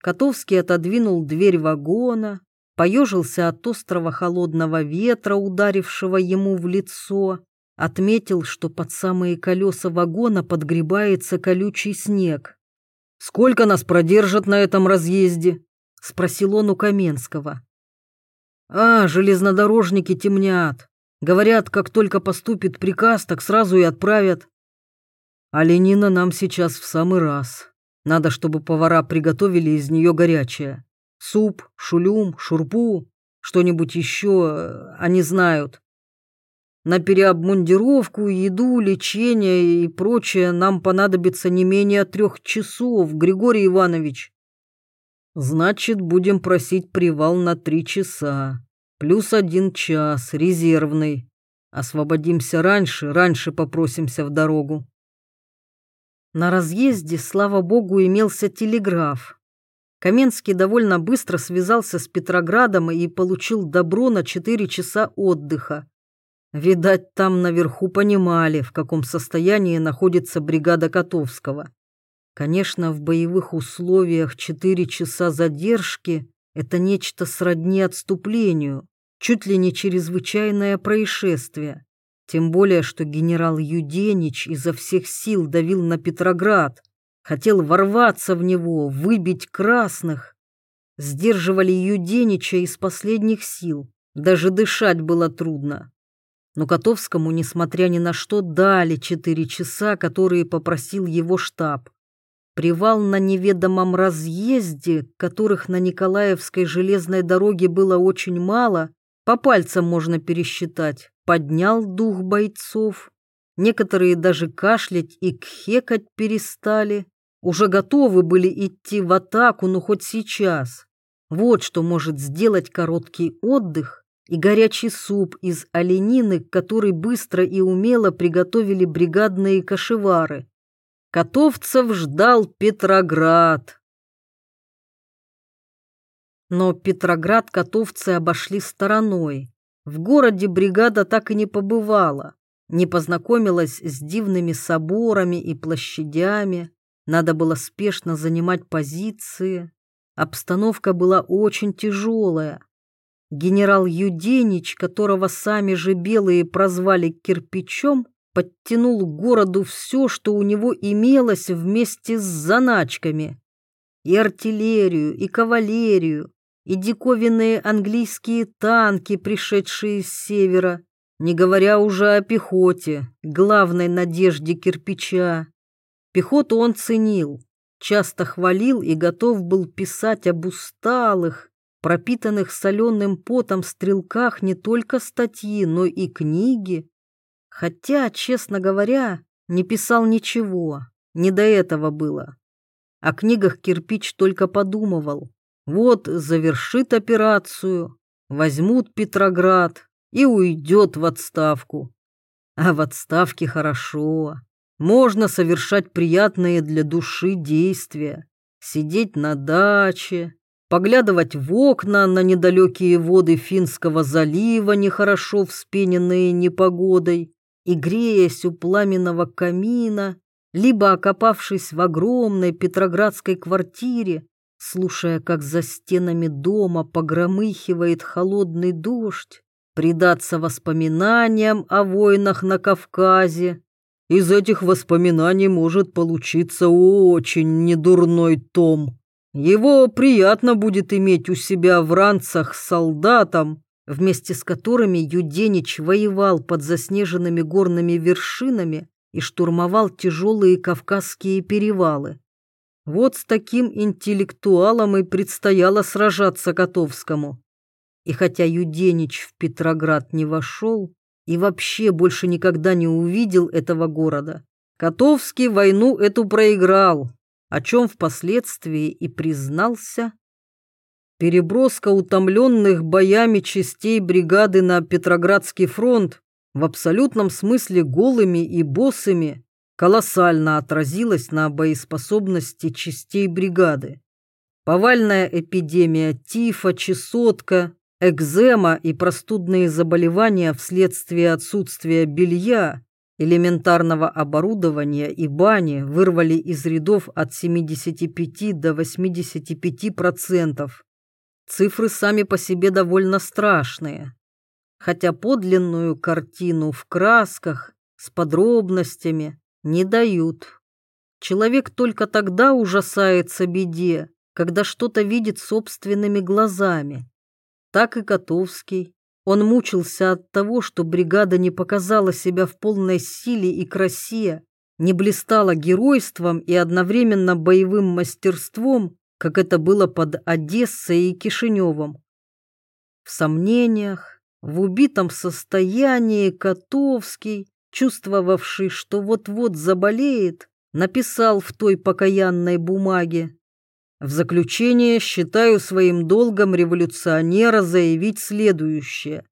Котовский отодвинул дверь вагона, поежился от острого холодного ветра, ударившего ему в лицо, отметил, что под самые колеса вагона подгребается колючий снег. «Сколько нас продержат на этом разъезде?» — спросил он у Каменского. «А, железнодорожники темнят. Говорят, как только поступит приказ, так сразу и отправят. А ленина нам сейчас в самый раз. Надо, чтобы повара приготовили из нее горячее. Суп, шулюм, шурпу, что-нибудь еще э, они знают. На переобмундировку, еду, лечение и прочее нам понадобится не менее трех часов, Григорий Иванович. Значит, будем просить привал на три часа, плюс один час, резервный. Освободимся раньше, раньше попросимся в дорогу. На разъезде, слава богу, имелся телеграф. Каменский довольно быстро связался с Петроградом и получил добро на четыре часа отдыха. Видать, там наверху понимали, в каком состоянии находится бригада Котовского. Конечно, в боевых условиях четыре часа задержки – это нечто сродни отступлению, чуть ли не чрезвычайное происшествие. Тем более, что генерал Юденич изо всех сил давил на Петроград, хотел ворваться в него, выбить красных. Сдерживали Юденича из последних сил, даже дышать было трудно. Но Котовскому, несмотря ни на что, дали четыре часа, которые попросил его штаб. Привал на неведомом разъезде, которых на Николаевской железной дороге было очень мало, по пальцам можно пересчитать, поднял дух бойцов. Некоторые даже кашлять и кхекать перестали. Уже готовы были идти в атаку, но хоть сейчас. Вот что может сделать короткий отдых и горячий суп из оленины, который быстро и умело приготовили бригадные кашевары. Котовцев ждал Петроград. Но Петроград котовцы обошли стороной. В городе бригада так и не побывала, не познакомилась с дивными соборами и площадями. Надо было спешно занимать позиции. Обстановка была очень тяжелая. Генерал Юденич, которого сами же белые прозвали кирпичом, подтянул к городу все, что у него имелось вместе с заначками. И артиллерию, и кавалерию, и диковинные английские танки, пришедшие с севера, не говоря уже о пехоте, главной надежде кирпича. Пехоту он ценил, часто хвалил и готов был писать об усталых, пропитанных соленым потом стрелках не только статьи, но и книги. Хотя, честно говоря, не писал ничего, не до этого было. О книгах кирпич только подумывал. Вот завершит операцию, возьмут Петроград и уйдет в отставку. А в отставке хорошо. Можно совершать приятные для души действия. Сидеть на даче, поглядывать в окна на недалекие воды Финского залива, нехорошо вспененные непогодой, и, греясь у пламенного камина, либо окопавшись в огромной петроградской квартире, слушая, как за стенами дома погромыхивает холодный дождь, предаться воспоминаниям о войнах на Кавказе. Из этих воспоминаний может получиться очень недурной том. Его приятно будет иметь у себя в ранцах с солдатом, вместе с которыми Юденич воевал под заснеженными горными вершинами и штурмовал тяжелые кавказские перевалы. Вот с таким интеллектуалом и предстояло сражаться Котовскому. И хотя Юденич в Петроград не вошел и вообще больше никогда не увидел этого города, Котовский войну эту проиграл, о чем впоследствии и признался Переброска утомленных боями частей бригады на Петроградский фронт в абсолютном смысле голыми и босыми колоссально отразилась на боеспособности частей бригады. Повальная эпидемия тифа, чесотка, экзема и простудные заболевания вследствие отсутствия белья элементарного оборудования и бани вырвали из рядов от 75 до 85%. Цифры сами по себе довольно страшные. Хотя подлинную картину в красках с подробностями не дают. Человек только тогда ужасается беде, когда что-то видит собственными глазами. Так и Котовский. Он мучился от того, что бригада не показала себя в полной силе и красе, не блистала геройством и одновременно боевым мастерством, как это было под Одессой и Кишиневым. В сомнениях, в убитом состоянии Котовский, чувствовавший, что вот-вот заболеет, написал в той покаянной бумаге. В заключение считаю своим долгом революционера заявить следующее.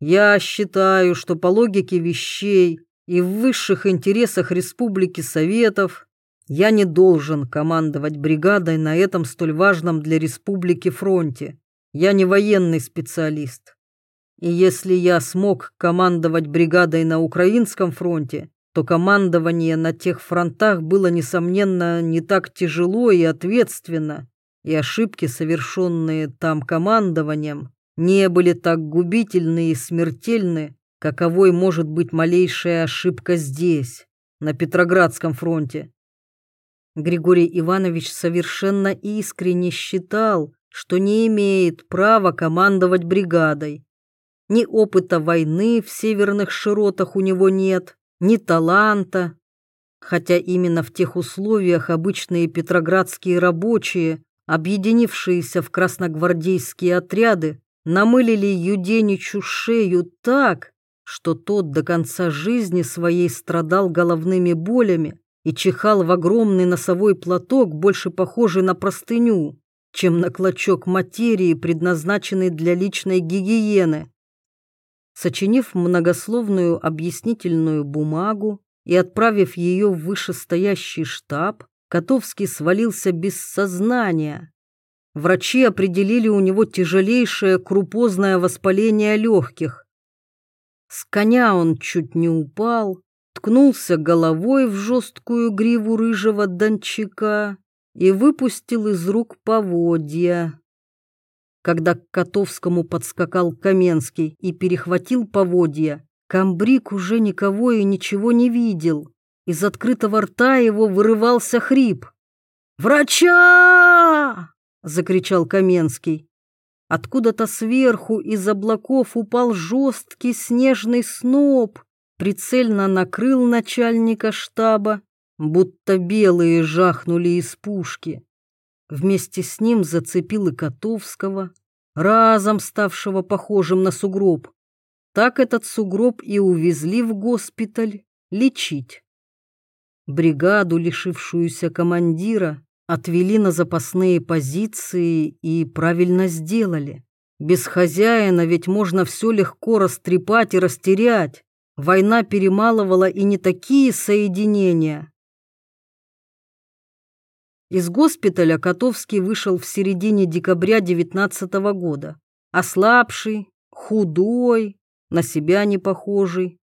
Я считаю, что по логике вещей и в высших интересах Республики Советов я не должен командовать бригадой на этом столь важном для республики фронте. Я не военный специалист. И если я смог командовать бригадой на украинском фронте, то командование на тех фронтах было, несомненно, не так тяжело и ответственно, и ошибки, совершенные там командованием, не были так губительны и смертельны, каковой может быть малейшая ошибка здесь, на Петроградском фронте. Григорий Иванович совершенно искренне считал, что не имеет права командовать бригадой. Ни опыта войны в северных широтах у него нет, ни таланта. Хотя именно в тех условиях обычные петроградские рабочие, объединившиеся в красногвардейские отряды, намылили Юденичу шею так, что тот до конца жизни своей страдал головными болями и чихал в огромный носовой платок, больше похожий на простыню, чем на клочок материи, предназначенный для личной гигиены. Сочинив многословную объяснительную бумагу и отправив ее в вышестоящий штаб, Котовский свалился без сознания. Врачи определили у него тяжелейшее крупозное воспаление легких. С коня он чуть не упал, ткнулся головой в жесткую гриву рыжего дончака и выпустил из рук поводья. Когда к Котовскому подскакал Каменский и перехватил поводья, Камбрик уже никого и ничего не видел. Из открытого рта его вырывался хрип. «Врача!» — закричал Каменский. Откуда-то сверху из облаков упал жесткий снежный сноп, прицельно накрыл начальника штаба, будто белые жахнули из пушки. Вместе с ним зацепил и Котовского, разом ставшего похожим на сугроб. Так этот сугроб и увезли в госпиталь лечить. Бригаду, лишившуюся командира, отвели на запасные позиции и правильно сделали. Без хозяина ведь можно все легко растрепать и растерять. Война перемалывала и не такие соединения. Из госпиталя Котовский вышел в середине декабря 19 года. Ослабший, худой, на себя не похожий.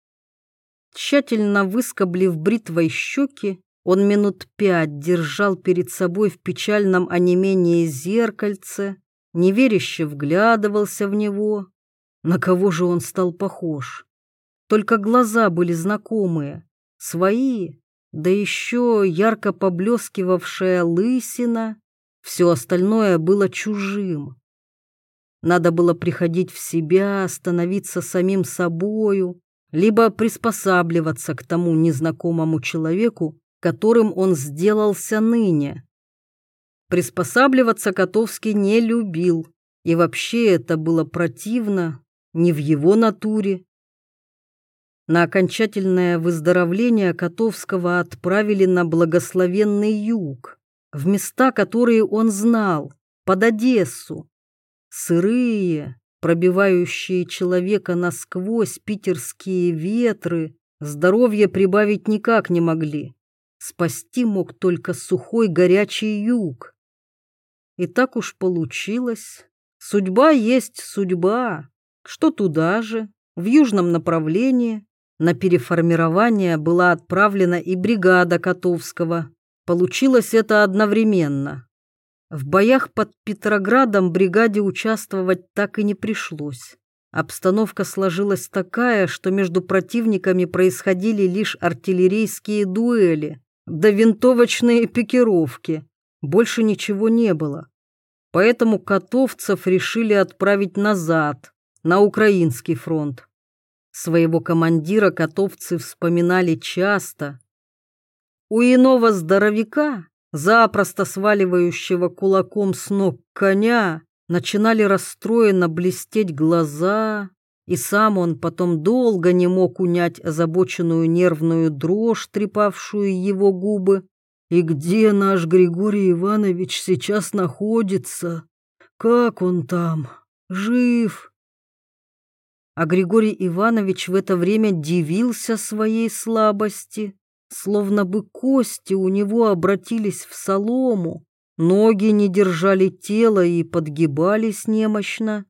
Тщательно выскоблив бритвой щеки, он минут пять держал перед собой в печальном онемении зеркальце, неверяще вглядывался в него. На кого же он стал похож? Только глаза были знакомые, свои, да еще ярко поблескивавшая лысина. Все остальное было чужим. Надо было приходить в себя, становиться самим собою, либо приспосабливаться к тому незнакомому человеку, которым он сделался ныне. Приспосабливаться Котовский не любил, и вообще это было противно, не в его натуре. На окончательное выздоровление Котовского отправили на благословенный юг, в места, которые он знал, под Одессу. Сырые, пробивающие человека насквозь питерские ветры, здоровье прибавить никак не могли. Спасти мог только сухой горячий юг. И так уж получилось. Судьба есть судьба. Что туда же, в южном направлении, На переформирование была отправлена и бригада Котовского. Получилось это одновременно. В боях под Петроградом бригаде участвовать так и не пришлось. Обстановка сложилась такая, что между противниками происходили лишь артиллерийские дуэли, да винтовочные пикировки. Больше ничего не было. Поэтому котовцев решили отправить назад, на Украинский фронт. Своего командира котовцы вспоминали часто. У иного здоровяка, запросто сваливающего кулаком с ног коня, начинали расстроенно блестеть глаза, и сам он потом долго не мог унять озабоченную нервную дрожь, трепавшую его губы. «И где наш Григорий Иванович сейчас находится? Как он там? Жив?» А Григорий Иванович в это время дивился своей слабости, словно бы кости у него обратились в солому, ноги не держали тело и подгибались немощно.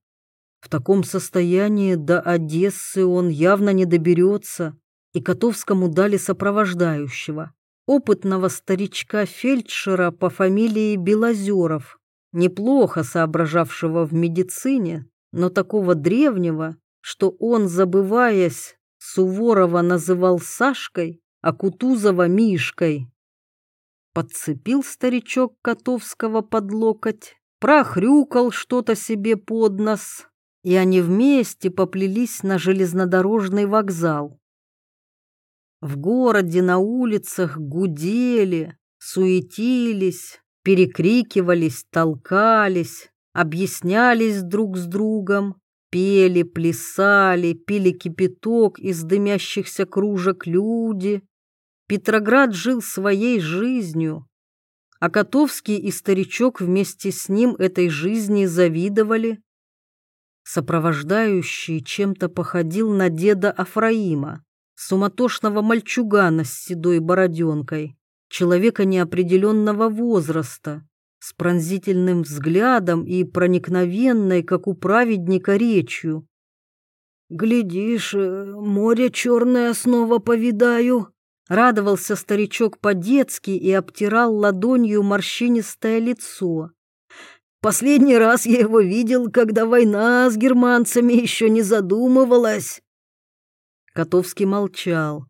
В таком состоянии до Одессы он явно не доберется, и Котовскому дали сопровождающего, опытного старичка-фельдшера по фамилии Белозеров, неплохо соображавшего в медицине, но такого древнего, что он, забываясь, Суворова называл Сашкой, а Кутузова Мишкой. Подцепил старичок Котовского под локоть, прохрюкал что-то себе под нос, и они вместе поплелись на железнодорожный вокзал. В городе на улицах гудели, суетились, перекрикивались, толкались, объяснялись друг с другом, Пели, плясали, пили кипяток из дымящихся кружек люди. Петроград жил своей жизнью, а Котовский и старичок вместе с ним этой жизни завидовали. Сопровождающий чем-то походил на деда Афраима, суматошного мальчугана с седой бороденкой, человека неопределенного возраста, с пронзительным взглядом и проникновенной, как у праведника, речью. «Глядишь, э, море черное снова повидаю», — радовался старичок по-детски и обтирал ладонью морщинистое лицо. «Последний раз я его видел, когда война с германцами еще не задумывалась». Котовский молчал.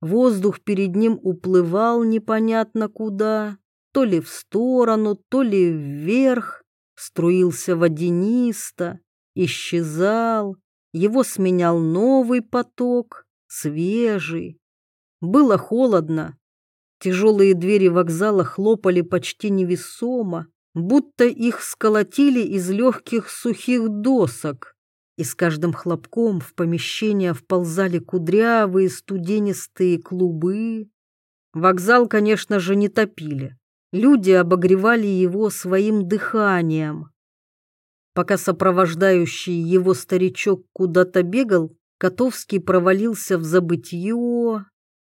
Воздух перед ним уплывал непонятно куда то ли в сторону, то ли вверх, струился водянисто, исчезал, его сменял новый поток, свежий. Было холодно. Тяжелые двери вокзала хлопали почти невесомо, будто их сколотили из легких сухих досок, и с каждым хлопком в помещение вползали кудрявые студенистые клубы. Вокзал, конечно же, не топили. Люди обогревали его своим дыханием. Пока сопровождающий его старичок куда-то бегал, Котовский провалился в забытье,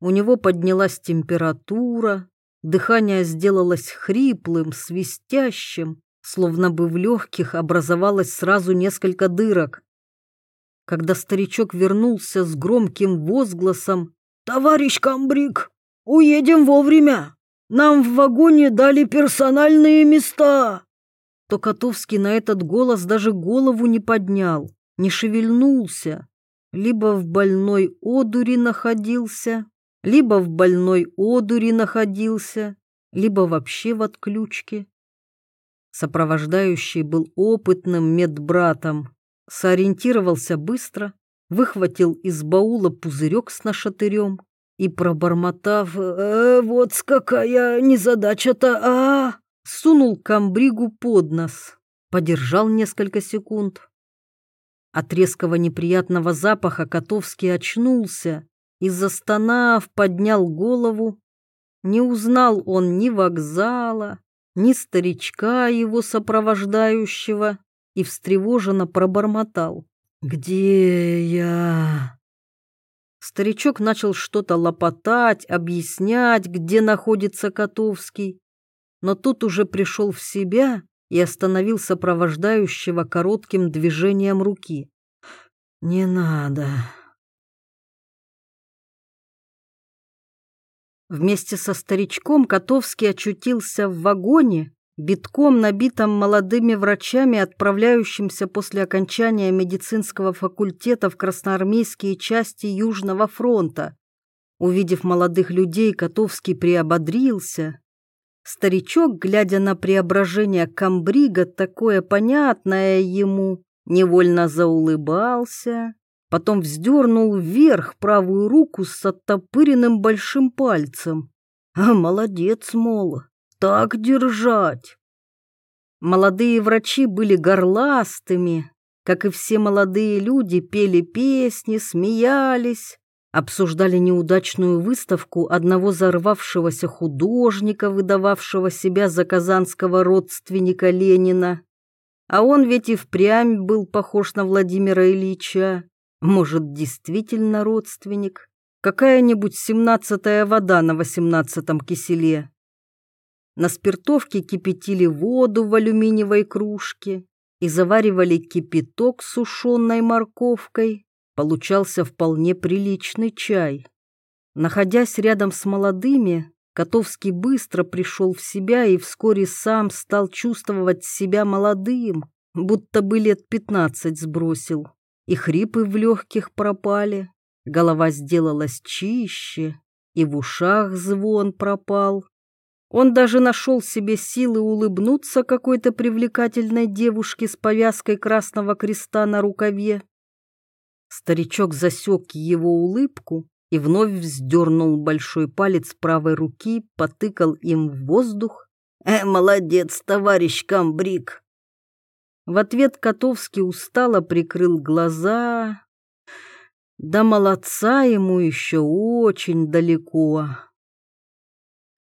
у него поднялась температура, дыхание сделалось хриплым, свистящим, словно бы в легких образовалось сразу несколько дырок. Когда старичок вернулся с громким возгласом «Товарищ Камбрик, уедем вовремя!» Нам в вагоне дали персональные места!» То Котовский на этот голос даже голову не поднял, не шевельнулся. Либо в больной одуре находился, либо в больной одуре находился, либо вообще в отключке. Сопровождающий был опытным медбратом, сориентировался быстро, выхватил из баула пузырек с нашатырем, и, пробормотав э, «Вот какая незадача-то, а!», сунул камбригу под нос, подержал несколько секунд. От резкого неприятного запаха Котовский очнулся и, застонав, поднял голову. Не узнал он ни вокзала, ни старичка его сопровождающего и встревоженно пробормотал. «Где я?» Старичок начал что-то лопотать, объяснять, где находится Котовский. Но тут уже пришел в себя и остановил сопровождающего коротким движением руки. «Не надо», Вместе со старичком Котовский очутился в вагоне, битком набитом молодыми врачами, отправляющимся после окончания медицинского факультета в красноармейские части Южного фронта. Увидев молодых людей, Котовский приободрился. Старичок, глядя на преображение Камбрига, такое понятное ему, невольно заулыбался, потом вздернул вверх правую руку с оттопыренным большим пальцем. А молодец, мол, так держать. Молодые врачи были горластыми, как и все молодые люди, пели песни, смеялись, обсуждали неудачную выставку одного зарвавшегося художника, выдававшего себя за казанского родственника Ленина. А он ведь и впрямь был похож на Владимира Ильича. Может, действительно родственник? Какая-нибудь семнадцатая вода на восемнадцатом киселе. На спиртовке кипятили воду в алюминиевой кружке и заваривали кипяток с сушеной морковкой. Получался вполне приличный чай. Находясь рядом с молодыми, Котовский быстро пришел в себя и вскоре сам стал чувствовать себя молодым, будто бы лет пятнадцать сбросил. И хрипы в легких пропали, голова сделалась чище, и в ушах звон пропал. Он даже нашел себе силы улыбнуться какой-то привлекательной девушке с повязкой красного креста на рукаве. Старичок засек его улыбку и вновь вздернул большой палец правой руки, потыкал им в воздух. «Э, молодец, товарищ Камбрик!» В ответ Котовский устало прикрыл глаза. Да молодца ему еще очень далеко.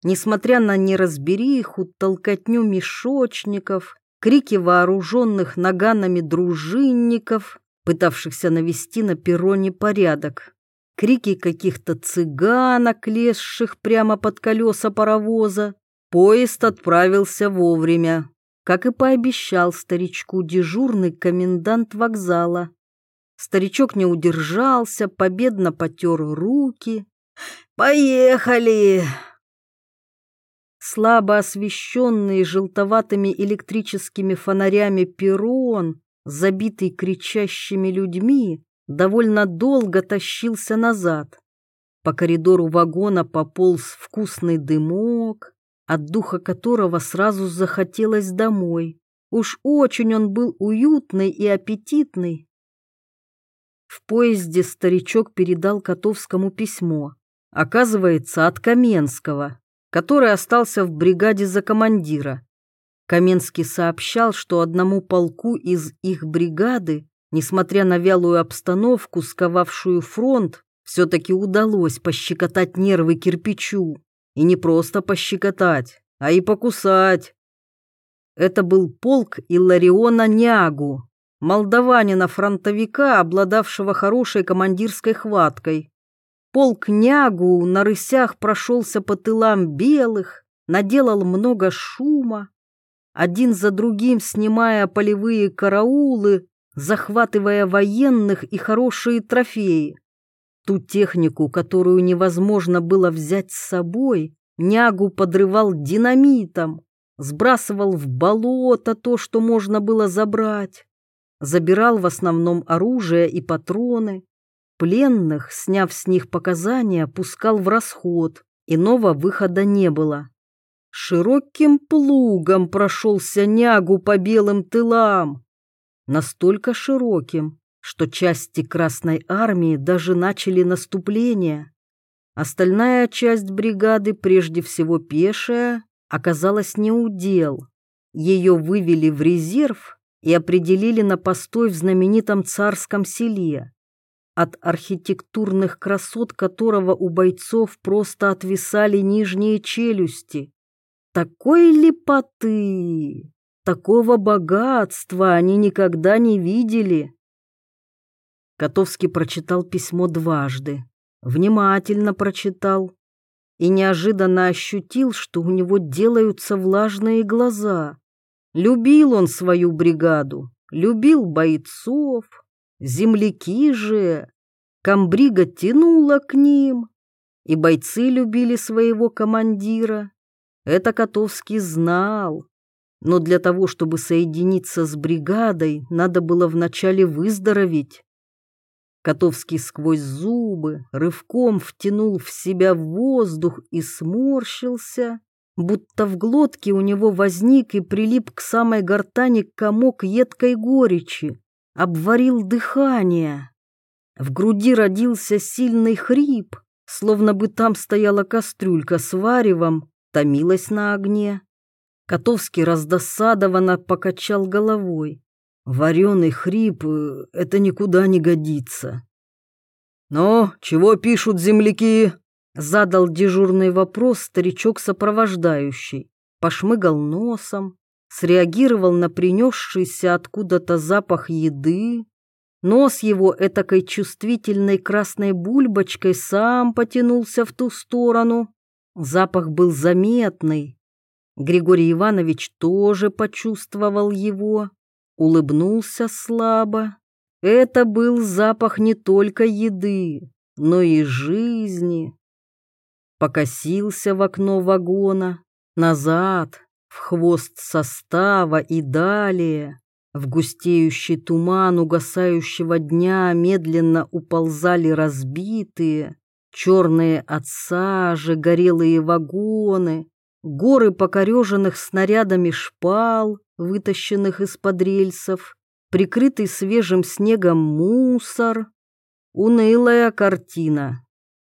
Несмотря на неразбериху, толкотню мешочников, крики вооруженных наганами дружинников, пытавшихся навести на перроне порядок, крики каких-то цыганок, лезших прямо под колеса паровоза, поезд отправился вовремя, как и пообещал старичку дежурный комендант вокзала. Старичок не удержался, победно потер руки. «Поехали!» Слабо освещенный желтоватыми электрическими фонарями перрон, забитый кричащими людьми, довольно долго тащился назад. По коридору вагона пополз вкусный дымок, от духа которого сразу захотелось домой. Уж очень он был уютный и аппетитный. В поезде старичок передал Котовскому письмо. Оказывается, от Каменского который остался в бригаде за командира. Каменский сообщал, что одному полку из их бригады, несмотря на вялую обстановку, сковавшую фронт, все-таки удалось пощекотать нервы кирпичу. И не просто пощекотать, а и покусать. Это был полк Иллариона Нягу, молдаванина-фронтовика, обладавшего хорошей командирской хваткой. Полк нягу на рысях прошелся по тылам белых, наделал много шума, один за другим снимая полевые караулы, захватывая военных и хорошие трофеи. Ту технику, которую невозможно было взять с собой, нягу подрывал динамитом, сбрасывал в болото то, что можно было забрать, забирал в основном оружие и патроны, Пленных, сняв с них показания, пускал в расход, иного выхода не было. Широким плугом прошелся нягу по белым тылам. Настолько широким, что части Красной Армии даже начали наступление. Остальная часть бригады, прежде всего пешая, оказалась неудел. Ее вывели в резерв и определили на постой в знаменитом царском селе от архитектурных красот которого у бойцов просто отвисали нижние челюсти. Такой лепоты, такого богатства они никогда не видели. Котовский прочитал письмо дважды, внимательно прочитал и неожиданно ощутил, что у него делаются влажные глаза. Любил он свою бригаду, любил бойцов, Земляки же! Камбрига тянула к ним. и бойцы любили своего командира. Это Котовский знал. Но для того, чтобы соединиться с бригадой, надо было вначале выздороветь. Котовский сквозь зубы рывком втянул в себя воздух и сморщился, будто в глотке у него возник и прилип к самой гортани комок едкой горечи, обварил дыхание. В груди родился сильный хрип, словно бы там стояла кастрюлька с варевом, томилась на огне. Котовский раздосадованно покачал головой. Вареный хрип — это никуда не годится. «Но чего пишут земляки?» — задал дежурный вопрос старичок-сопровождающий. Пошмыгал носом, среагировал на принесшийся откуда-то запах еды, Нос его этакой чувствительной красной бульбочкой сам потянулся в ту сторону. Запах был заметный. Григорий Иванович тоже почувствовал его, улыбнулся слабо. Это был запах не только еды, но и жизни. Покосился в окно вагона, назад, в хвост состава и далее. В густеющий туман угасающего дня медленно уползали разбитые, черные от сажи, горелые вагоны, горы покореженных снарядами шпал, вытащенных из-под рельсов, прикрытый свежим снегом мусор. Унылая картина.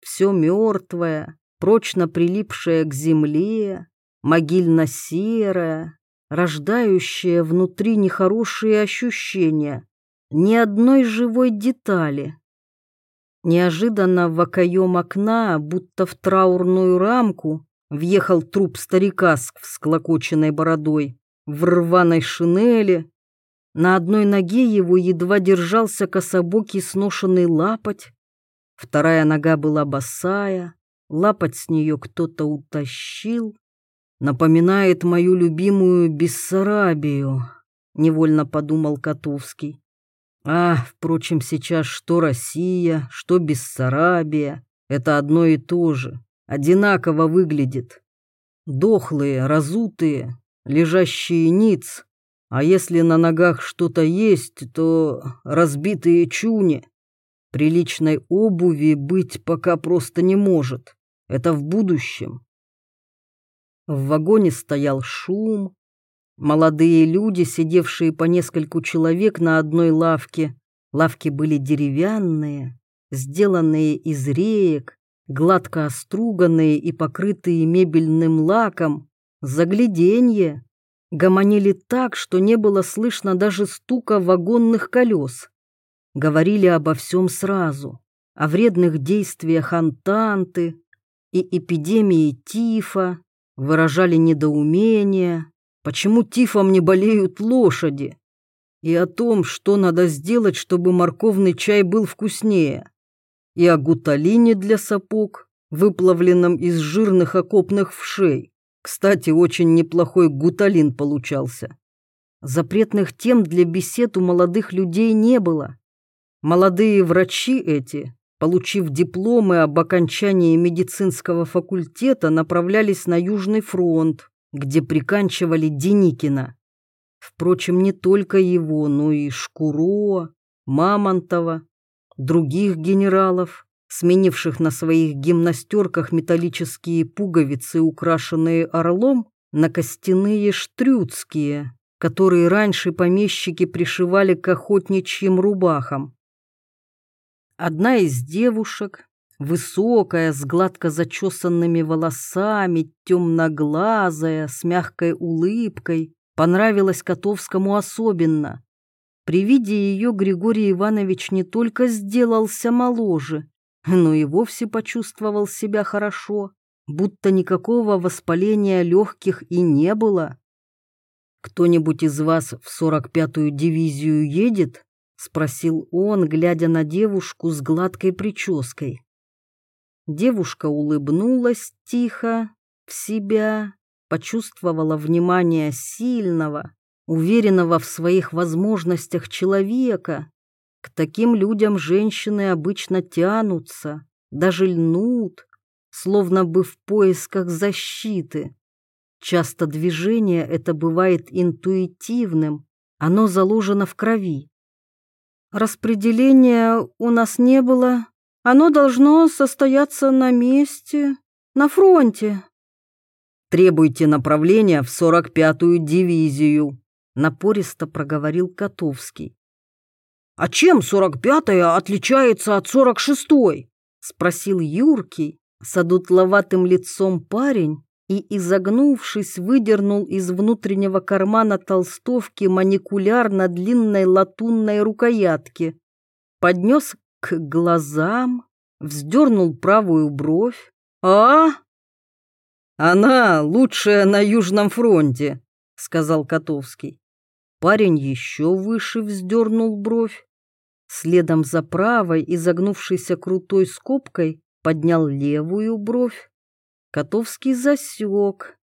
Все мертвое, прочно прилипшее к земле, могильно-серое, рождающее внутри нехорошие ощущения, ни одной живой детали. Неожиданно в окоем окна, будто в траурную рамку, въехал труп старика с всклокоченной бородой, в рваной шинели. На одной ноге его едва держался кособокий сношенный лапоть, вторая нога была босая, лапоть с нее кто-то утащил напоминает мою любимую Бессарабию», — невольно подумал Котовский. А, впрочем, сейчас что Россия, что Бессарабия — это одно и то же, одинаково выглядит. Дохлые, разутые, лежащие ниц, а если на ногах что-то есть, то разбитые чуни. Приличной обуви быть пока просто не может. Это в будущем. В вагоне стоял шум. Молодые люди, сидевшие по нескольку человек на одной лавке, лавки были деревянные, сделанные из реек, гладко оструганные и покрытые мебельным лаком, загляденье, гомонили так, что не было слышно даже стука вагонных колес. Говорили обо всем сразу, о вредных действиях антанты и эпидемии тифа, выражали недоумение, почему тифом не болеют лошади, и о том, что надо сделать, чтобы морковный чай был вкуснее, и о гуталине для сапог, выплавленном из жирных окопных вшей. Кстати, очень неплохой гуталин получался. Запретных тем для бесед у молодых людей не было. Молодые врачи эти получив дипломы об окончании медицинского факультета, направлялись на Южный фронт, где приканчивали Деникина. Впрочем, не только его, но и Шкуро, Мамонтова, других генералов, сменивших на своих гимнастерках металлические пуговицы, украшенные орлом, на костяные штрюцкие, которые раньше помещики пришивали к охотничьим рубахам. Одна из девушек, высокая, с гладко зачесанными волосами, темноглазая, с мягкой улыбкой, понравилась Котовскому особенно. При виде ее Григорий Иванович не только сделался моложе, но и вовсе почувствовал себя хорошо, будто никакого воспаления легких и не было. «Кто-нибудь из вас в сорок пятую дивизию едет?» — спросил он, глядя на девушку с гладкой прической. Девушка улыбнулась тихо, в себя, почувствовала внимание сильного, уверенного в своих возможностях человека. К таким людям женщины обычно тянутся, даже льнут. словно бы в поисках защиты. Часто движение это бывает интуитивным, оно заложено в крови. Распределения у нас не было, оно должно состояться на месте, на фронте. Требуйте направления в 45-ю дивизию, напористо проговорил Котовский. А чем 45-я отличается от 46-й? спросил Юркий, с одутловатым лицом парень и, изогнувшись, выдернул из внутреннего кармана толстовки маникуляр на длинной латунной рукоятке, поднес к глазам, вздернул правую бровь. «А? Она лучшая на Южном фронте», — сказал Котовский. Парень еще выше вздернул бровь. Следом за правой, изогнувшейся крутой скобкой, поднял левую бровь. Котовский засек.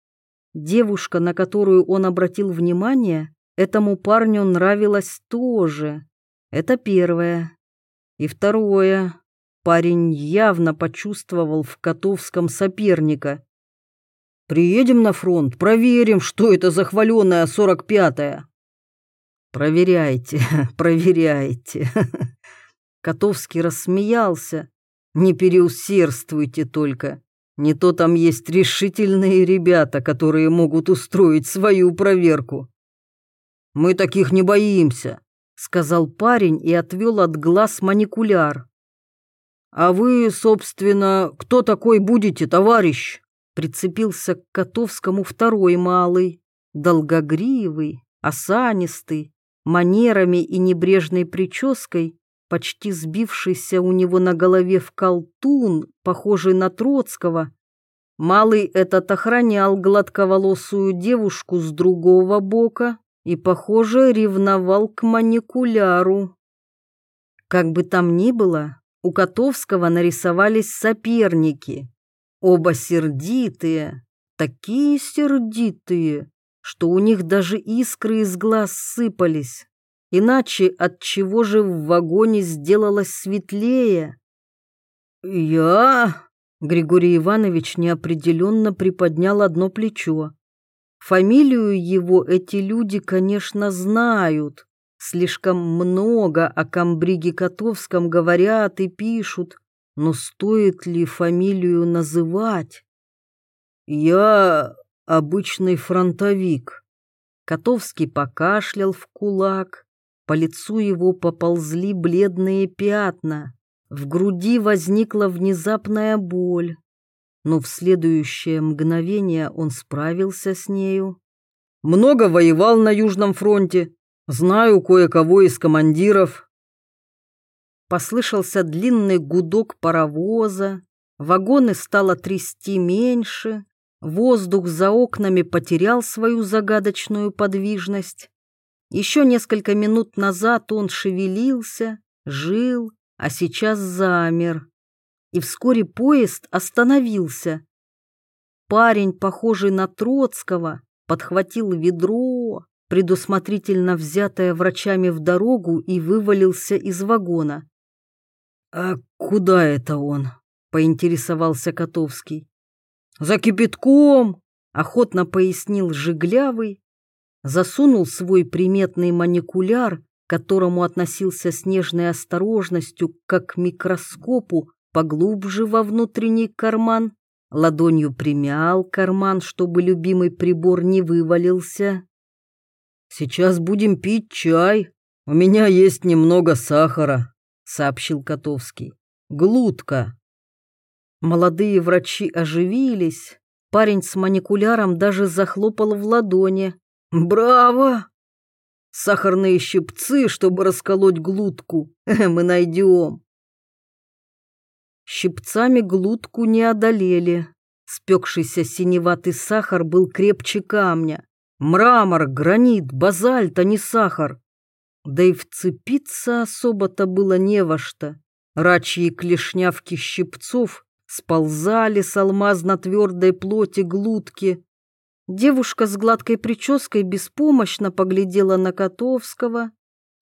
Девушка, на которую он обратил внимание, этому парню нравилась тоже. Это первое. И второе. Парень явно почувствовал в Котовском соперника. «Приедем на фронт, проверим, что это за хваленая сорок пятая». «Проверяйте, проверяйте». Котовский рассмеялся. «Не переусердствуйте только. Не то там есть решительные ребята, которые могут устроить свою проверку. Мы таких не боимся, сказал парень и отвел от глаз маникуляр. А вы, собственно, кто такой будете, товарищ? Прицепился к Котовскому второй малый, долгогривый, осанистый, манерами и небрежной прической, почти сбившийся у него на голове в колтун, похожий на Троцкого. Малый этот охранял гладковолосую девушку с другого бока и, похоже, ревновал к маникуляру. Как бы там ни было, у Котовского нарисовались соперники. Оба сердитые, такие сердитые, что у них даже искры из глаз сыпались. Иначе от чего же в вагоне сделалось светлее? Я... Григорий Иванович неопределенно приподнял одно плечо. Фамилию его эти люди, конечно, знают. Слишком много о комбриге Котовском говорят и пишут. Но стоит ли фамилию называть? Я обычный фронтовик. Котовский покашлял в кулак, по лицу его поползли бледные пятна. В груди возникла внезапная боль. Но в следующее мгновение он справился с нею. «Много воевал на Южном фронте. Знаю кое-кого из командиров». Послышался длинный гудок паровоза. Вагоны стало трясти меньше. Воздух за окнами потерял свою загадочную подвижность. Еще несколько минут назад он шевелился, жил, а сейчас замер. И вскоре поезд остановился. Парень, похожий на Троцкого, подхватил ведро, предусмотрительно взятое врачами в дорогу, и вывалился из вагона. «А куда это он?» — поинтересовался Котовский. «За кипятком!» — охотно пояснил Жиглявый засунул свой приметный маникуляр, к которому относился с нежной осторожностью, как к микроскопу, поглубже во внутренний карман, ладонью примял карман, чтобы любимый прибор не вывалился. «Сейчас будем пить чай. У меня есть немного сахара», — сообщил Котовский. «Глутка». Молодые врачи оживились. Парень с маникуляром даже захлопал в ладони. «Браво! Сахарные щипцы, чтобы расколоть глутку, мы найдем». Щипцами глутку не одолели. Спекшийся синеватый сахар был крепче камня. Мрамор, гранит, базальт, а не сахар. Да и вцепиться особо-то было не во что. Рачьи клешнявки щипцов сползали с алмазно-твердой плоти глутки, Девушка с гладкой прической беспомощно поглядела на Котовского.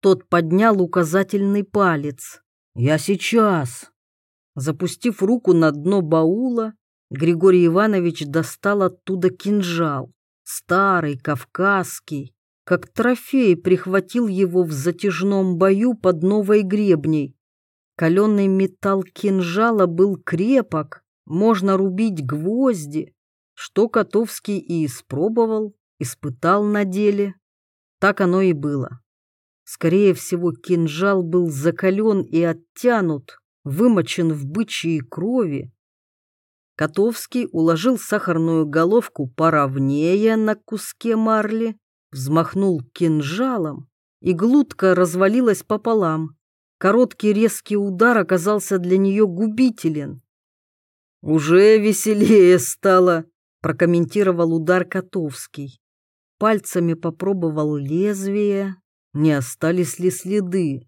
Тот поднял указательный палец. «Я сейчас!» Запустив руку на дно баула, Григорий Иванович достал оттуда кинжал, старый, кавказский, как трофей прихватил его в затяжном бою под новой гребней. Каленый металл кинжала был крепок, можно рубить гвозди, что Котовский и испробовал, испытал на деле. Так оно и было. Скорее всего, кинжал был закален и оттянут, вымочен в бычьей крови. Котовский уложил сахарную головку поровнее на куске марли, взмахнул кинжалом, и глутка развалилась пополам. Короткий резкий удар оказался для нее губителен. «Уже веселее стало», — прокомментировал удар Котовский. Пальцами попробовал лезвие, не остались ли следы.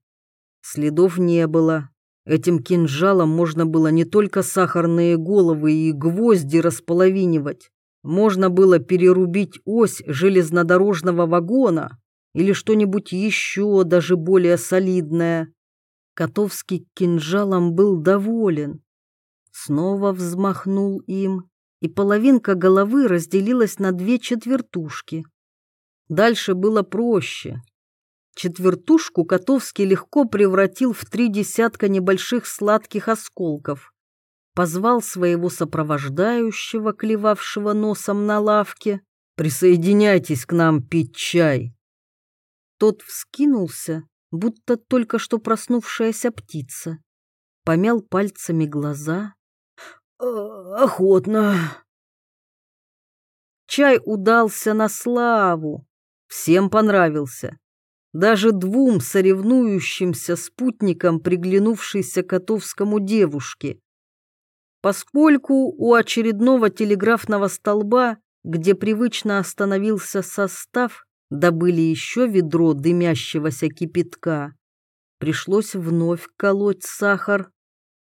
Следов не было. Этим кинжалом можно было не только сахарные головы и гвозди располовинивать, можно было перерубить ось железнодорожного вагона или что-нибудь еще даже более солидное. Котовский кинжалом был доволен. Снова взмахнул им, и половинка головы разделилась на две четвертушки. Дальше было проще. Четвертушку Котовский легко превратил в три десятка небольших сладких осколков. Позвал своего сопровождающего, клевавшего носом на лавке. «Присоединяйтесь к нам пить чай!» Тот вскинулся, будто только что проснувшаяся птица. Помял пальцами глаза. «Э, «Охотно!» Чай удался на славу. Всем понравился даже двум соревнующимся спутникам приглянувшейся Котовскому девушке. Поскольку у очередного телеграфного столба, где привычно остановился состав, добыли еще ведро дымящегося кипятка, пришлось вновь колоть сахар.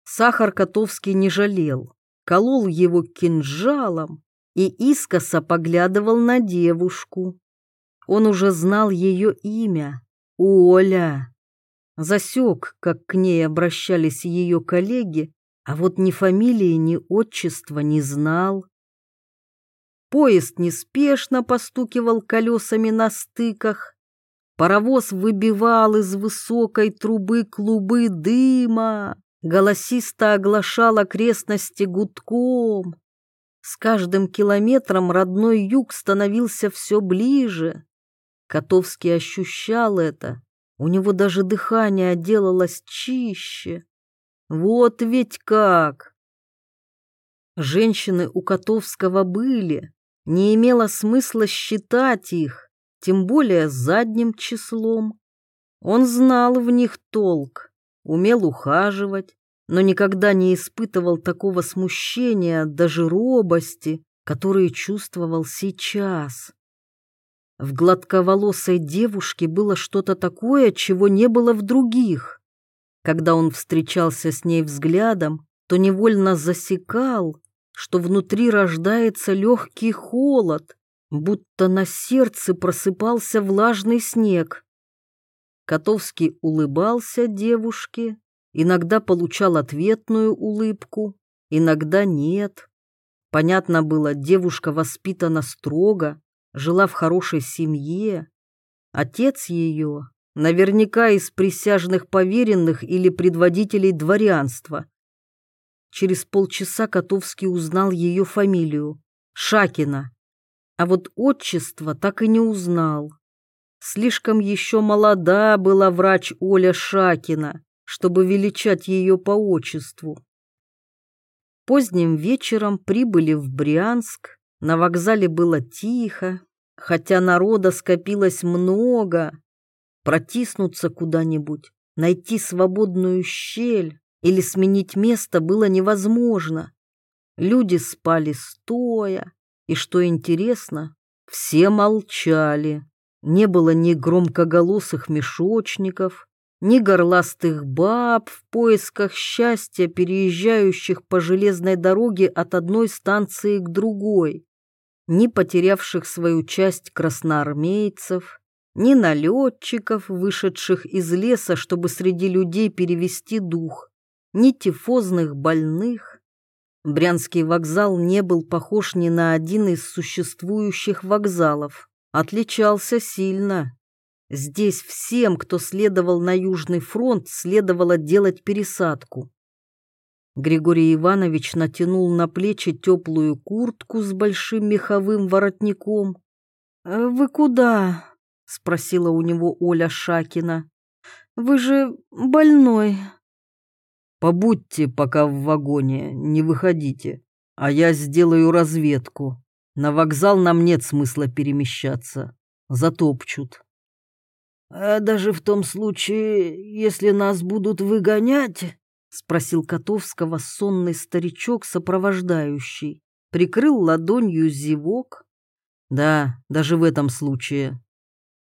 Сахар Котовский не жалел, колол его кинжалом и искоса поглядывал на девушку. Он уже знал ее имя — Оля. Засек, как к ней обращались ее коллеги, а вот ни фамилии, ни отчества не знал. Поезд неспешно постукивал колесами на стыках. Паровоз выбивал из высокой трубы клубы дыма, голосисто оглашал окрестности гудком. С каждым километром родной юг становился все ближе. Котовский ощущал это. У него даже дыхание делалось чище. Вот ведь как! Женщины у Котовского были. Не имело смысла считать их, тем более задним числом. Он знал в них толк, умел ухаживать, но никогда не испытывал такого смущения, даже робости, которые чувствовал сейчас. В гладковолосой девушке было что-то такое, чего не было в других. Когда он встречался с ней взглядом, то невольно засекал, что внутри рождается легкий холод, будто на сердце просыпался влажный снег. Котовский улыбался девушке, иногда получал ответную улыбку, иногда нет. Понятно было, девушка воспитана строго, жила в хорошей семье. Отец ее наверняка из присяжных поверенных или предводителей дворянства. Через полчаса Котовский узнал ее фамилию – Шакина. А вот отчество так и не узнал. Слишком еще молода была врач Оля Шакина, чтобы величать ее по отчеству. Поздним вечером прибыли в Брянск, на вокзале было тихо, хотя народа скопилось много. Протиснуться куда-нибудь, найти свободную щель или сменить место было невозможно. Люди спали стоя, и, что интересно, все молчали. Не было ни громкоголосых мешочников, ни горластых баб в поисках счастья, переезжающих по железной дороге от одной станции к другой ни потерявших свою часть красноармейцев, ни налетчиков, вышедших из леса, чтобы среди людей перевести дух, ни тифозных больных. Брянский вокзал не был похож ни на один из существующих вокзалов. Отличался сильно. Здесь всем, кто следовал на Южный фронт, следовало делать пересадку. Григорий Иванович натянул на плечи теплую куртку с большим меховым воротником. «Э, «Вы куда?» — спросила у него Оля Шакина. «Вы же больной». «Побудьте пока в вагоне, не выходите, а я сделаю разведку. На вокзал нам нет смысла перемещаться, затопчут». «А даже в том случае, если нас будут выгонять?» — спросил Котовского сонный старичок, сопровождающий. Прикрыл ладонью зевок. Да, даже в этом случае.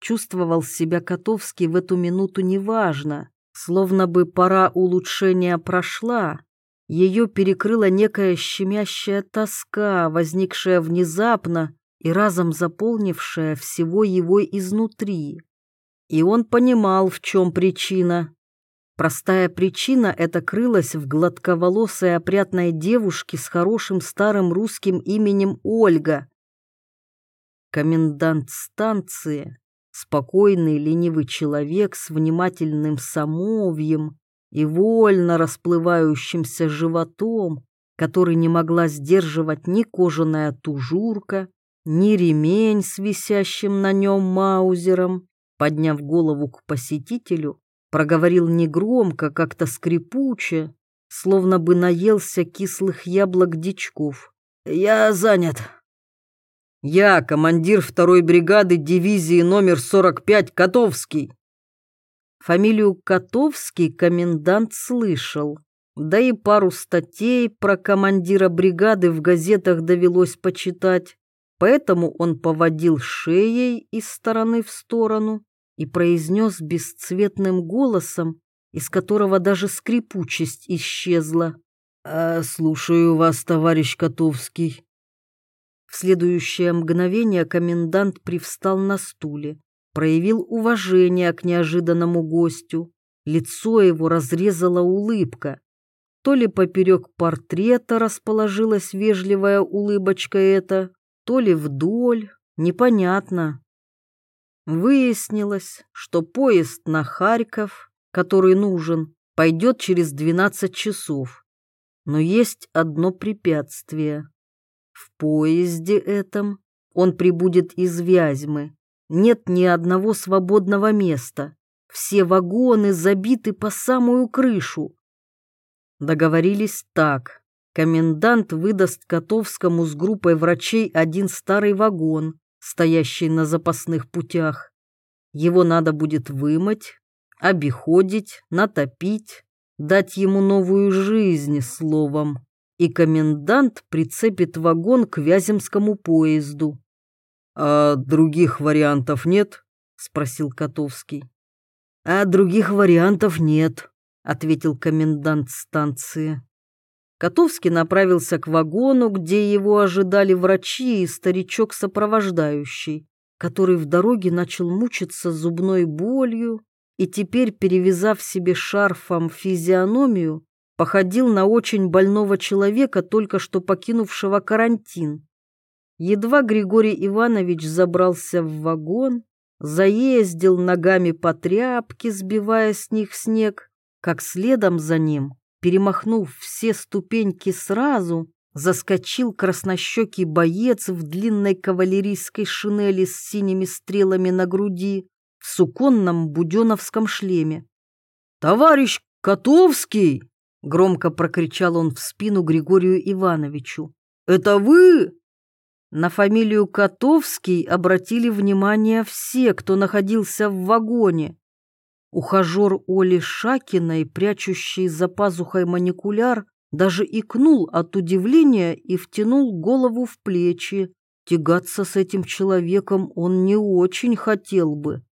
Чувствовал себя Котовский в эту минуту неважно, словно бы пора улучшения прошла. Ее перекрыла некая щемящая тоска, возникшая внезапно и разом заполнившая всего его изнутри. И он понимал, в чем причина. Простая причина эта крылась в гладковолосой опрятной девушке с хорошим старым русским именем Ольга. Комендант станции, спокойный ленивый человек с внимательным самовьем и вольно расплывающимся животом, который не могла сдерживать ни кожаная тужурка, ни ремень с висящим на нем маузером, подняв голову к посетителю, проговорил негромко, как-то скрипуче, словно бы наелся кислых яблок дичков. «Я занят». «Я командир второй бригады дивизии номер 45 Котовский». Фамилию Котовский комендант слышал, да и пару статей про командира бригады в газетах довелось почитать, поэтому он поводил шеей из стороны в сторону и произнес бесцветным голосом, из которого даже скрипучесть исчезла. «А, «Слушаю вас, товарищ Котовский». В следующее мгновение комендант привстал на стуле, проявил уважение к неожиданному гостю. Лицо его разрезала улыбка. То ли поперек портрета расположилась вежливая улыбочка эта, то ли вдоль, непонятно. Выяснилось, что поезд на Харьков, который нужен, пойдет через 12 часов. Но есть одно препятствие. В поезде этом он прибудет из Вязьмы. Нет ни одного свободного места. Все вагоны забиты по самую крышу. Договорились так. Комендант выдаст Котовскому с группой врачей один старый вагон, стоящий на запасных путях. Его надо будет вымыть, обиходить, натопить, дать ему новую жизнь, словом. И комендант прицепит вагон к Вяземскому поезду. «А других вариантов нет?» — спросил Котовский. «А других вариантов нет», — ответил комендант станции. Котовский направился к вагону, где его ожидали врачи и старичок-сопровождающий, который в дороге начал мучиться зубной болью и теперь, перевязав себе шарфом физиономию, походил на очень больного человека, только что покинувшего карантин. Едва Григорий Иванович забрался в вагон, заездил ногами по тряпке, сбивая с них снег, как следом за ним перемахнув все ступеньки сразу, заскочил краснощекий боец в длинной кавалерийской шинели с синими стрелами на груди, в суконном буденовском шлеме. «Товарищ Котовский!» — громко прокричал он в спину Григорию Ивановичу. «Это вы?» На фамилию Котовский обратили внимание все, кто находился в вагоне. Ухажер Оли Шакиной, прячущий за пазухой маникуляр, даже икнул от удивления и втянул голову в плечи. Тягаться с этим человеком он не очень хотел бы.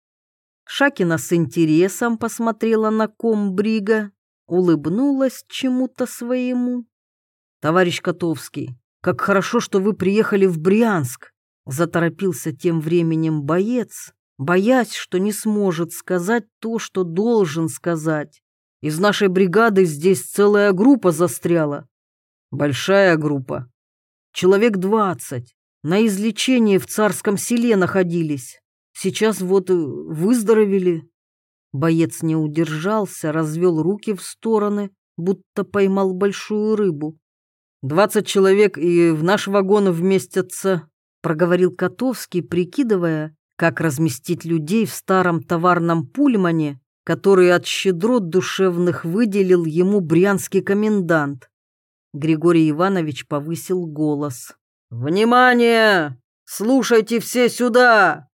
Шакина с интересом посмотрела на комбрига, улыбнулась чему-то своему. «Товарищ Котовский, как хорошо, что вы приехали в Брянск!» Заторопился тем временем боец, боясь, что не сможет сказать то, что должен сказать. Из нашей бригады здесь целая группа застряла. Большая группа. Человек двадцать. На излечении в царском селе находились. Сейчас вот выздоровели. Боец не удержался, развел руки в стороны, будто поймал большую рыбу. «Двадцать человек и в наш вагон вместятся», — проговорил Котовский, прикидывая, как разместить людей в старом товарном пульмане, который от щедрот душевных выделил ему брянский комендант. Григорий Иванович повысил голос. «Внимание! Слушайте все сюда!»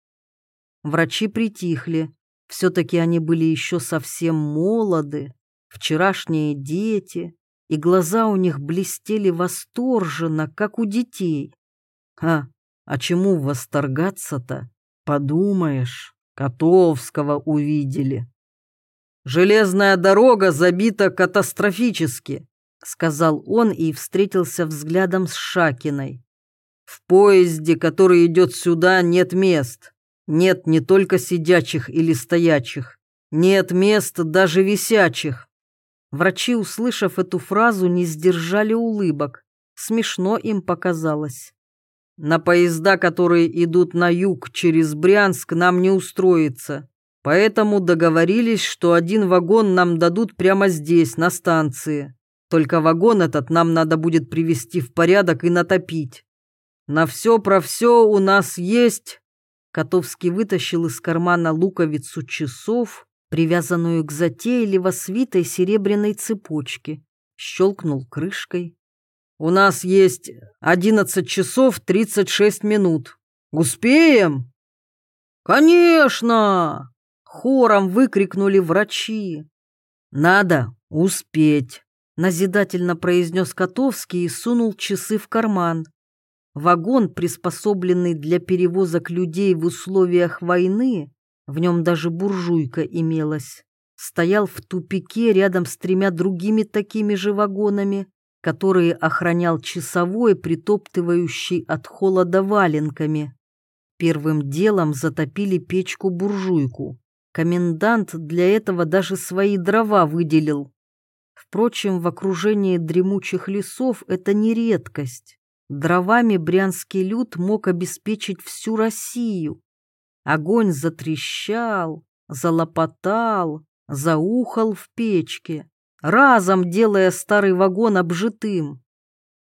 Врачи притихли. Все-таки они были еще совсем молоды, вчерашние дети, и глаза у них блестели восторженно, как у детей. А, а чему восторгаться-то? Подумаешь, Котовского увидели. Железная дорога забита катастрофически, сказал он и встретился взглядом с Шакиной. В поезде, который идет сюда, нет мест. Нет не только сидячих или стоячих. Нет мест даже висячих. Врачи, услышав эту фразу, не сдержали улыбок. Смешно им показалось. На поезда, которые идут на юг через Брянск, нам не устроиться. Поэтому договорились, что один вагон нам дадут прямо здесь, на станции. Только вагон этот нам надо будет привести в порядок и натопить. На все про все у нас есть Котовский вытащил из кармана луковицу часов, привязанную к затейливо свитой серебряной цепочке, щелкнул крышкой. «У нас есть одиннадцать часов тридцать шесть минут. Успеем?» «Конечно!» — хором выкрикнули врачи. «Надо успеть», — назидательно произнес Котовский и сунул часы в карман. Вагон, приспособленный для перевозок людей в условиях войны, в нем даже буржуйка имелась, стоял в тупике рядом с тремя другими такими же вагонами, которые охранял часовой, притоптывающий от холода валенками. Первым делом затопили печку-буржуйку. Комендант для этого даже свои дрова выделил. Впрочем, в окружении дремучих лесов это не редкость. Дровами брянский люд мог обеспечить всю Россию. Огонь затрещал, залопотал, заухал в печке, разом делая старый вагон обжитым.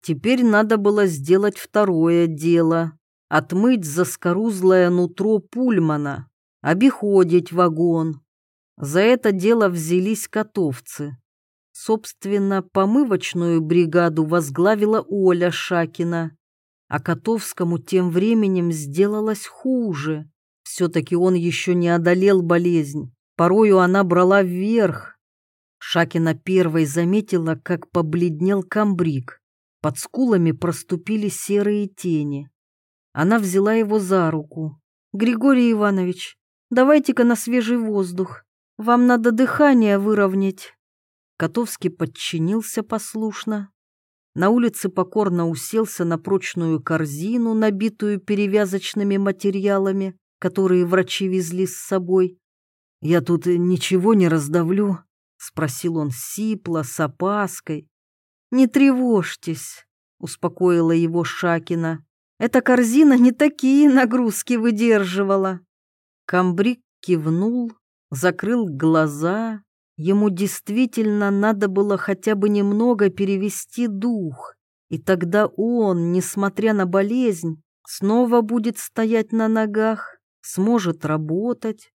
Теперь надо было сделать второе дело — отмыть заскорузлое нутро пульмана, обиходить вагон. За это дело взялись котовцы. Собственно, помывочную бригаду возглавила Оля Шакина. А Котовскому тем временем сделалось хуже. Все-таки он еще не одолел болезнь. Порою она брала вверх. Шакина первой заметила, как побледнел камбрик. Под скулами проступили серые тени. Она взяла его за руку. «Григорий Иванович, давайте-ка на свежий воздух. Вам надо дыхание выровнять». Котовский подчинился послушно. На улице покорно уселся на прочную корзину, набитую перевязочными материалами, которые врачи везли с собой. «Я тут ничего не раздавлю?» — спросил он сипло, с опаской. «Не тревожьтесь», — успокоила его Шакина. «Эта корзина не такие нагрузки выдерживала». Камбрик кивнул, закрыл глаза Ему действительно надо было хотя бы немного перевести дух, и тогда он, несмотря на болезнь, снова будет стоять на ногах, сможет работать.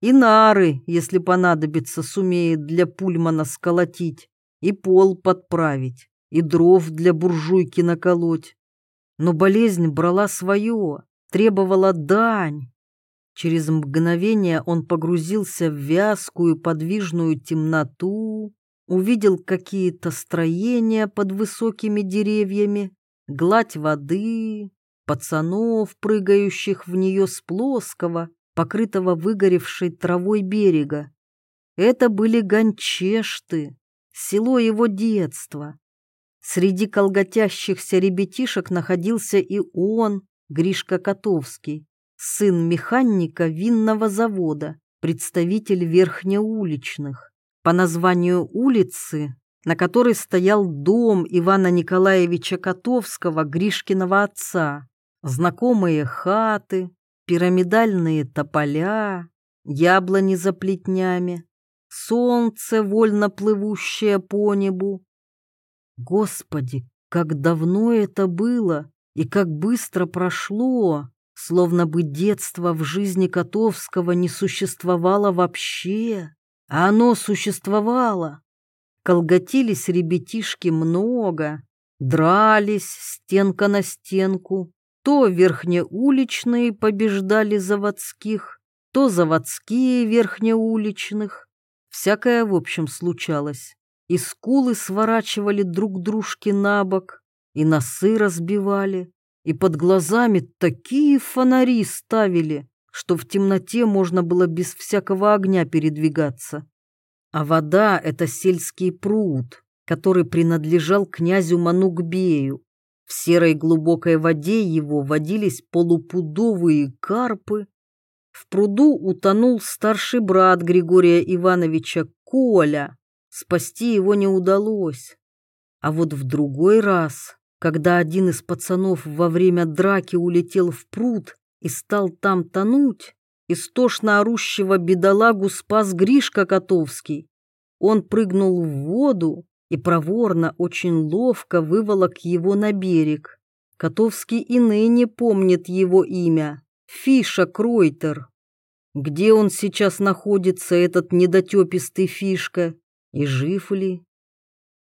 И нары, если понадобится, сумеет для пульмана сколотить, и пол подправить, и дров для буржуйки наколоть. Но болезнь брала свое, требовала дань, Через мгновение он погрузился в вязкую подвижную темноту, увидел какие-то строения под высокими деревьями, гладь воды, пацанов, прыгающих в нее с плоского, покрытого выгоревшей травой берега. Это были гончешты, село его детства. Среди колготящихся ребятишек находился и он, Гришка Котовский сын механика винного завода, представитель верхнеуличных. По названию улицы на которой стоял дом Ивана Николаевича Котовского, Гришкиного отца. Знакомые хаты, пирамидальные тополя, яблони за плетнями, солнце, вольно плывущее по небу. Господи, как давно это было и как быстро прошло, словно бы детство в жизни Котовского не существовало вообще, а оно существовало. Колготились ребятишки много, дрались стенка на стенку, то верхнеуличные побеждали заводских, то заводские верхнеуличных. Всякое, в общем, случалось. И скулы сворачивали друг дружке на бок, и носы разбивали, и под глазами такие фонари ставили, что в темноте можно было без всякого огня передвигаться. А вода — это сельский пруд, который принадлежал князю Манукбею, в серой глубокой воде его водились полупудовые карпы. В пруду утонул старший брат Григория Ивановича Коля. Спасти его не удалось. А вот в другой раз, когда один из пацанов во время драки улетел в пруд и стал там тонуть, истошно орущего бедолагу спас Гришка Котовский. Он прыгнул в воду и проворно, очень ловко выволок его на берег. Котовский и ныне помнит его имя — Фиша Кройтер. Где он сейчас находится, этот недотепистый Фишка, и жив ли?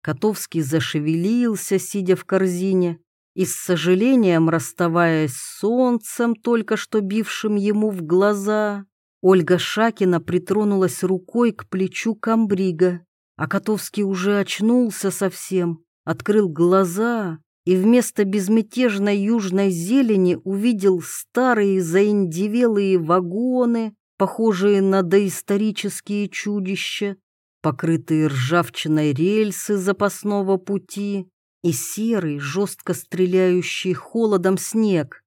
Котовский зашевелился, сидя в корзине, и с сожалением расставаясь с солнцем, только что бившим ему в глаза, Ольга Шакина притронулась рукой к плечу комбрига. А Котовский уже очнулся совсем, открыл глаза и вместо безмятежной южной зелени увидел старые заиндевелые вагоны, похожие на доисторические чудища, покрытые ржавчиной рельсы запасного пути и серый, жестко стреляющий холодом снег.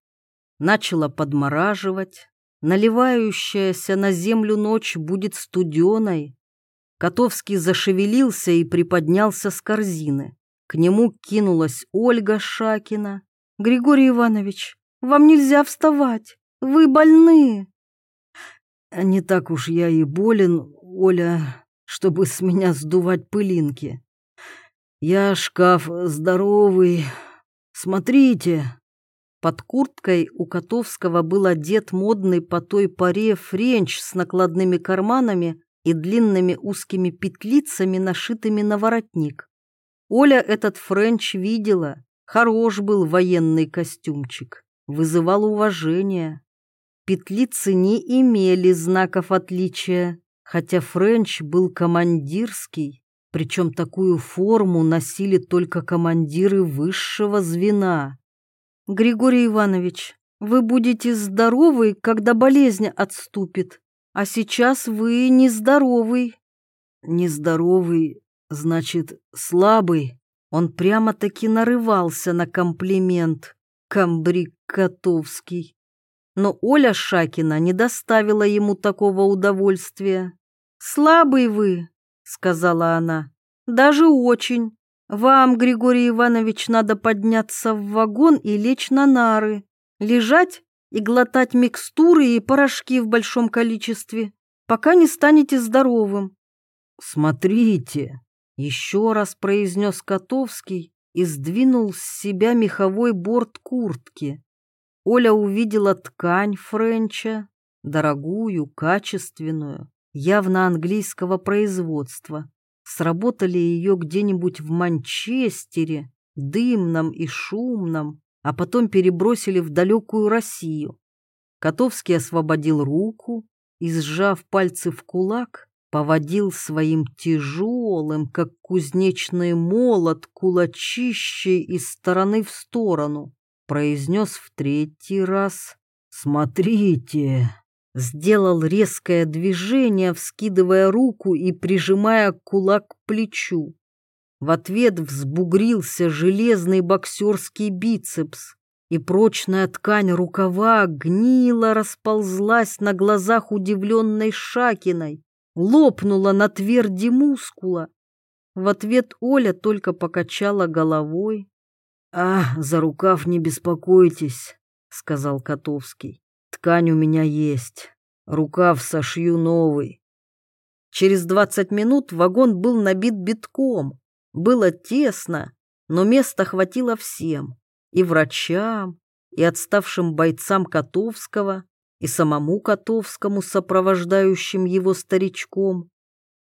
Начало подмораживать, наливающаяся на землю ночь будет студеной, Котовский зашевелился и приподнялся с корзины. К нему кинулась Ольга Шакина. «Григорий Иванович, вам нельзя вставать, вы больны!» «Не так уж я и болен, Оля, чтобы с меня сдувать пылинки. Я шкаф здоровый, смотрите!» Под курткой у Котовского был одет модный по той поре френч с накладными карманами и длинными узкими петлицами, нашитыми на воротник. Оля этот френч видела. Хорош был военный костюмчик, вызывал уважение. Петлицы не имели знаков отличия, хотя френч был командирский, причем такую форму носили только командиры высшего звена. «Григорий Иванович, вы будете здоровы, когда болезнь отступит», а сейчас вы нездоровый. Нездоровый, значит, слабый. Он прямо-таки нарывался на комплимент. Камбрик Котовский. Но Оля Шакина не доставила ему такого удовольствия. «Слабый вы», — сказала она, — «даже очень. Вам, Григорий Иванович, надо подняться в вагон и лечь на нары. Лежать и глотать микстуры и порошки в большом количестве, пока не станете здоровым. «Смотрите!» — еще раз произнес Котовский и сдвинул с себя меховой борт куртки. Оля увидела ткань Френча, дорогую, качественную, явно английского производства. Сработали ее где-нибудь в Манчестере, дымном и шумном, а потом перебросили в далекую Россию. Котовский освободил руку и, сжав пальцы в кулак, поводил своим тяжелым, как кузнечный молот, кулачищей из стороны в сторону. Произнес в третий раз «Смотрите!» Сделал резкое движение, вскидывая руку и прижимая кулак к плечу. В ответ взбугрился железный боксерский бицепс, и прочная ткань рукава гнила, расползлась на глазах удивленной Шакиной, лопнула на тверди мускула. В ответ Оля только покачала головой. «А, за рукав не беспокойтесь», — сказал Котовский. «Ткань у меня есть. Рукав сошью новый». Через двадцать минут вагон был набит битком. Было тесно, но места хватило всем. И врачам, и отставшим бойцам Котовского, и самому Котовскому, сопровождающим его старичком.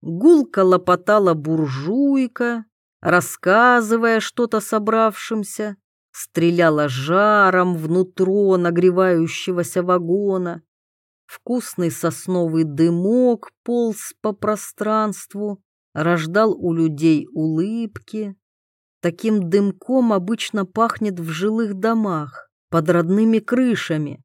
Гулко лопотала буржуйка, рассказывая что-то собравшимся, стреляла жаром внутро нагревающегося вагона. Вкусный сосновый дымок полз по пространству, рождал у людей улыбки. Таким дымком обычно пахнет в жилых домах, под родными крышами,